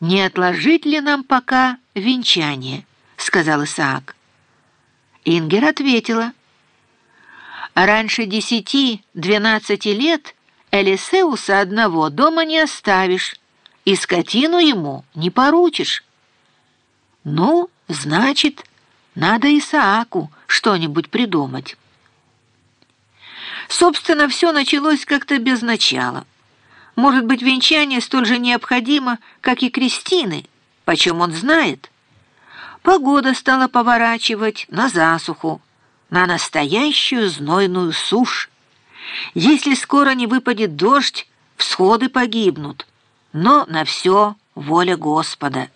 «Не отложить ли нам пока венчание?» — сказал Исаак. Ингер ответила. «Раньше десяти-двенадцати лет Элисеуса одного дома не оставишь, и скотину ему не поручишь». «Ну, значит, надо Исааку что-нибудь придумать». Собственно, все началось как-то без начала. Может быть, венчание столь же необходимо, как и крестины, почем он знает. Погода стала поворачивать на засуху, на настоящую знойную сушь. Если скоро не выпадет дождь, всходы погибнут, но на все воля Господа.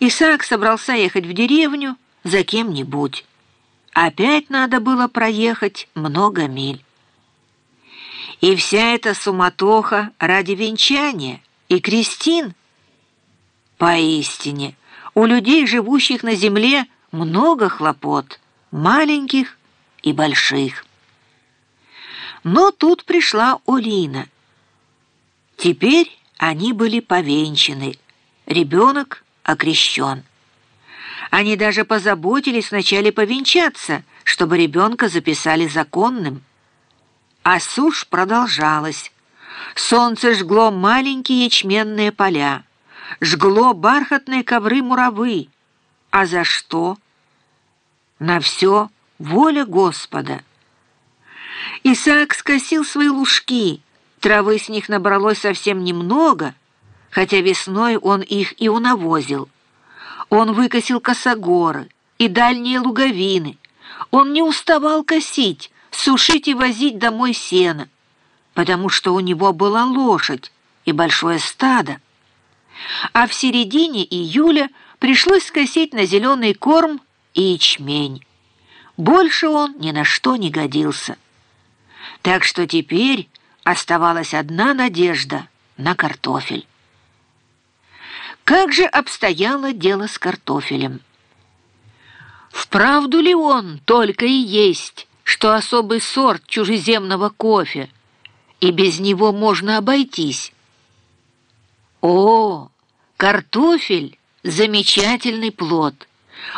Исаак собрался ехать в деревню за кем-нибудь. Опять надо было проехать много миль. И вся эта суматоха ради венчания и крестин. Поистине, у людей, живущих на земле, много хлопот, маленьких и больших. Но тут пришла Олина. Теперь они были повенчаны, ребенок окрещен. Они даже позаботились вначале повенчаться, чтобы ребенка записали законным. А сушь продолжалась. Солнце жгло маленькие ячменные поля, жгло бархатные ковры муравы. А за что? На все воля Господа. Исаак скосил свои лужки, травы с них набралось совсем немного, хотя весной он их и унавозил. Он выкосил косогоры и дальние луговины. Он не уставал косить, сушить и возить домой сено, потому что у него была лошадь и большое стадо. А в середине июля пришлось скосить на зеленый корм и ячмень. Больше он ни на что не годился. Так что теперь оставалась одна надежда на картофель. Как же обстояло дело с картофелем? Вправду ли он только и есть что особый сорт чужеземного кофе, и без него можно обойтись. О, картофель — замечательный плод.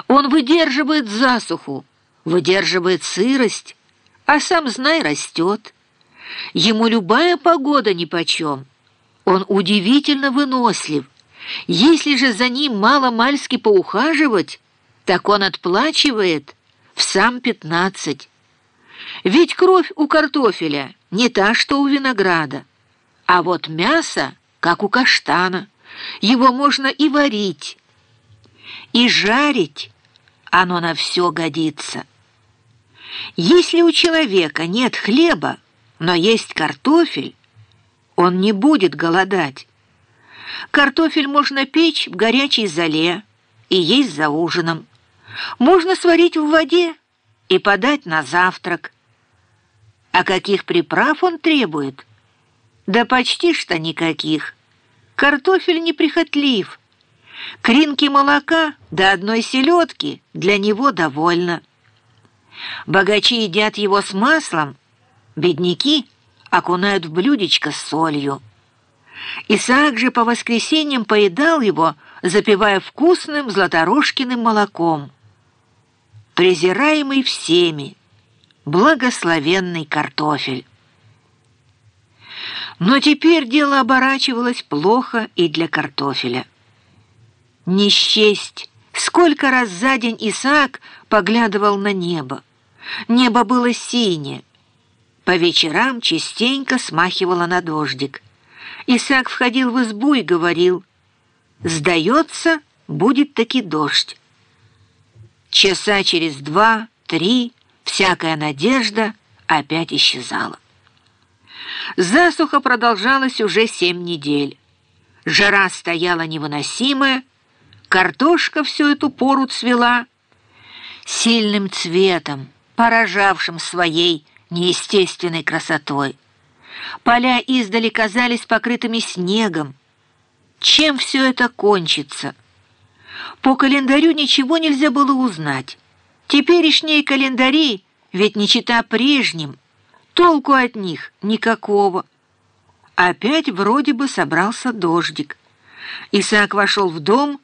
Он выдерживает засуху, выдерживает сырость, а сам, знай, растет. Ему любая погода нипочем. Он удивительно вынослив. Если же за ним мало-мальски поухаживать, так он отплачивает в сам пятнадцать. Ведь кровь у картофеля не та, что у винограда. А вот мясо, как у каштана, его можно и варить, и жарить, оно на все годится. Если у человека нет хлеба, но есть картофель, он не будет голодать. Картофель можно печь в горячей золе и есть за ужином. Можно сварить в воде и подать на завтрак. А каких приправ он требует? Да почти что никаких. Картофель неприхотлив. Кринки молока до одной селедки для него довольно. Богачи едят его с маслом, бедняки окунают в блюдечко с солью. Исаак же по воскресеньям поедал его, запивая вкусным златорожкиным молоком презираемый всеми, благословенный картофель. Но теперь дело оборачивалось плохо и для картофеля. Не счесть, сколько раз за день Исаак поглядывал на небо. Небо было синее. По вечерам частенько смахивало на дождик. Исаак входил в избу и говорил, «Сдается, будет таки дождь». Часа через два-три всякая надежда опять исчезала. Засуха продолжалась уже семь недель. Жара стояла невыносимая, картошка всю эту пору цвела сильным цветом, поражавшим своей неестественной красотой. Поля издали казались покрытыми снегом. Чем все это кончится? По календарю ничего нельзя было узнать. Теперешние календари, ведь не чита прежним, толку от них никакого. Опять вроде бы собрался дождик. Исаак вошел в дом